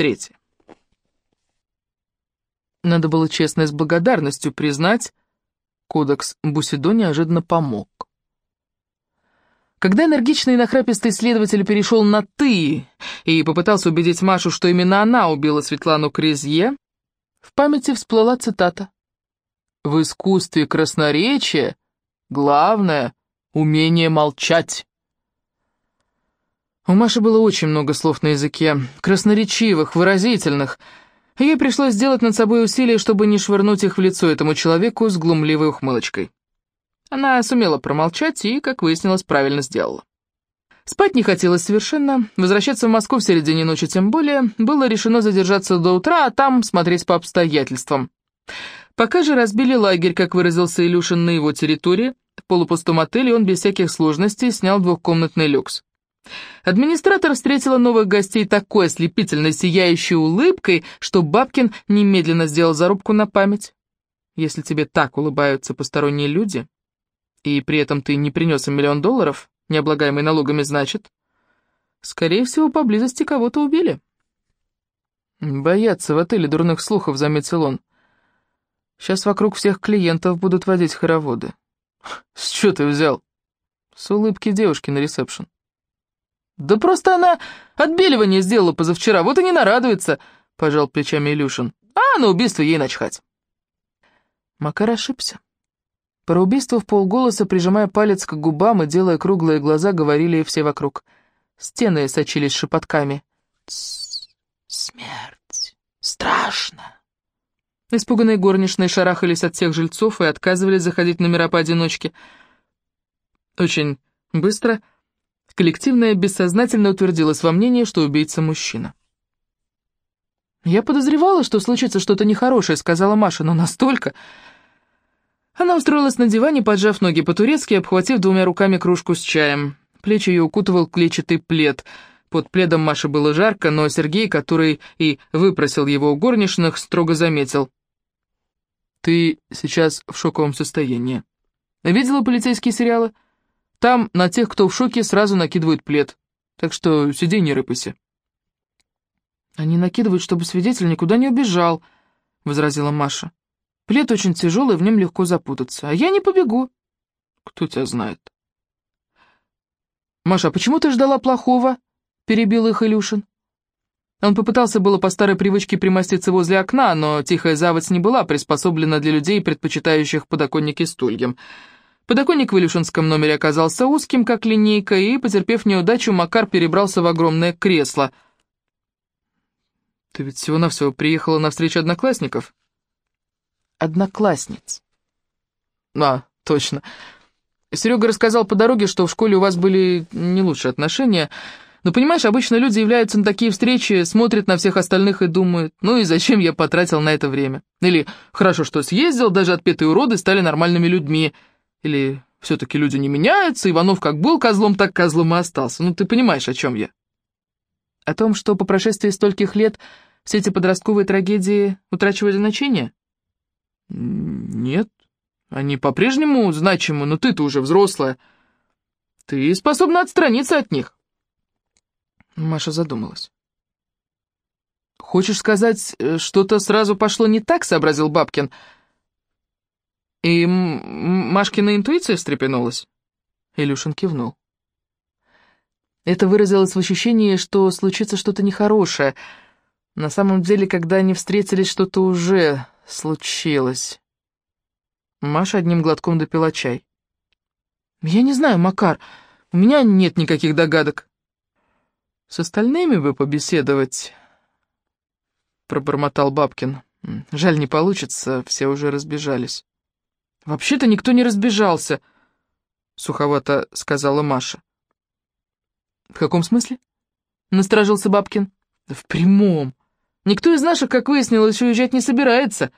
Третье. Надо было честно и с благодарностью признать, кодекс Бусидо неожиданно помог. Когда энергичный и нахрапистый следователь перешел на «ты» и попытался убедить Машу, что именно она убила Светлану Крезье, в памяти всплыла цитата. «В искусстве красноречия главное — умение молчать». У Маши было очень много слов на языке, красноречивых, выразительных. Ей пришлось сделать над собой усилие, чтобы не швырнуть их в лицо этому человеку с глумливой ухмылочкой. Она сумела промолчать и, как выяснилось, правильно сделала. Спать не хотелось совершенно, возвращаться в Москву в середине ночи тем более, было решено задержаться до утра, а там смотреть по обстоятельствам. Пока же разбили лагерь, как выразился Илюшин, на его территории, в полупустом отеле он без всяких сложностей снял двухкомнатный люкс. Администратор встретила новых гостей такой ослепительно сияющей улыбкой, что Бабкин немедленно сделал зарубку на память. Если тебе так улыбаются посторонние люди, и при этом ты не принес им миллион долларов, не облагаемый налогами, значит, скорее всего, поблизости кого-то убили. Боятся в отеле дурных слухов, заметил он. Сейчас вокруг всех клиентов будут водить хороводы. С чего ты взял? С улыбки девушки на ресепшн. Да просто она отбеливание сделала позавчера, вот и не нарадуется, пожал плечами Илюшин. А на убийство ей начхать. Макар ошибся. Про убийство в полголоса, прижимая палец к губам и делая круглые глаза, говорили все вокруг. Стены сочились шепотками. смерть! Страшно!» Испуганные горничные шарахались от всех жильцов и отказывались заходить в номера поодиночке. Очень быстро коллективное бессознательно утвердилось во мнении, что убийца мужчина. «Я подозревала, что случится что-то нехорошее», — сказала Маша, — «но настолько...» Она устроилась на диване, поджав ноги по-турецки, обхватив двумя руками кружку с чаем. Плечи ее укутывал клетчатый плед. Под пледом Маше было жарко, но Сергей, который и выпросил его у горничных, строго заметил. «Ты сейчас в шоковом состоянии. Видела полицейские сериалы? Там на тех, кто в шоке, сразу накидывают плед. Так что сиди не рыпайся». «Они накидывают, чтобы свидетель никуда не убежал», — возразила Маша. Плед очень тяжелый, в нем легко запутаться. А я не побегу. Кто тебя знает? Маша, а почему ты ждала плохого? Перебил их Илюшин. Он попытался было по старой привычке примоститься возле окна, но тихая заводь не была приспособлена для людей, предпочитающих подоконники стульям. Подоконник в Илюшинском номере оказался узким, как линейка, и, потерпев неудачу, Макар перебрался в огромное кресло. «Ты ведь всего-навсего приехала на встречу одноклассников?» одноклассниц. А, точно. Серега рассказал по дороге, что в школе у вас были не лучшие отношения. Но, понимаешь, обычно люди являются на такие встречи, смотрят на всех остальных и думают, ну и зачем я потратил на это время? Или хорошо, что съездил, даже отпетые уроды стали нормальными людьми. Или все-таки люди не меняются, Иванов как был козлом, так козлом и остался. Ну ты понимаешь, о чем я. О том, что по прошествии стольких лет все эти подростковые трагедии утрачивают значение? «Нет, они по-прежнему значимы, но ты-то уже взрослая. Ты способна отстраниться от них». Маша задумалась. «Хочешь сказать, э, что-то сразу пошло не так?» — сообразил Бабкин. «И Машкина интуиция встрепенулась?» Илюшин кивнул. Это выразилось в ощущении, что случится что-то нехорошее. На самом деле, когда они встретились, что-то уже случилось. Маша одним глотком допила чай. «Я не знаю, Макар, у меня нет никаких догадок». «С остальными бы побеседовать», — пробормотал Бабкин. «Жаль, не получится, все уже разбежались». «Вообще-то никто не разбежался», — суховато сказала Маша. «В каком смысле?» — насторожился Бабкин. «В прямом. Никто из наших, как выяснилось, уезжать не собирается».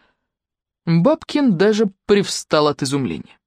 Бабкин даже привстал от изумления.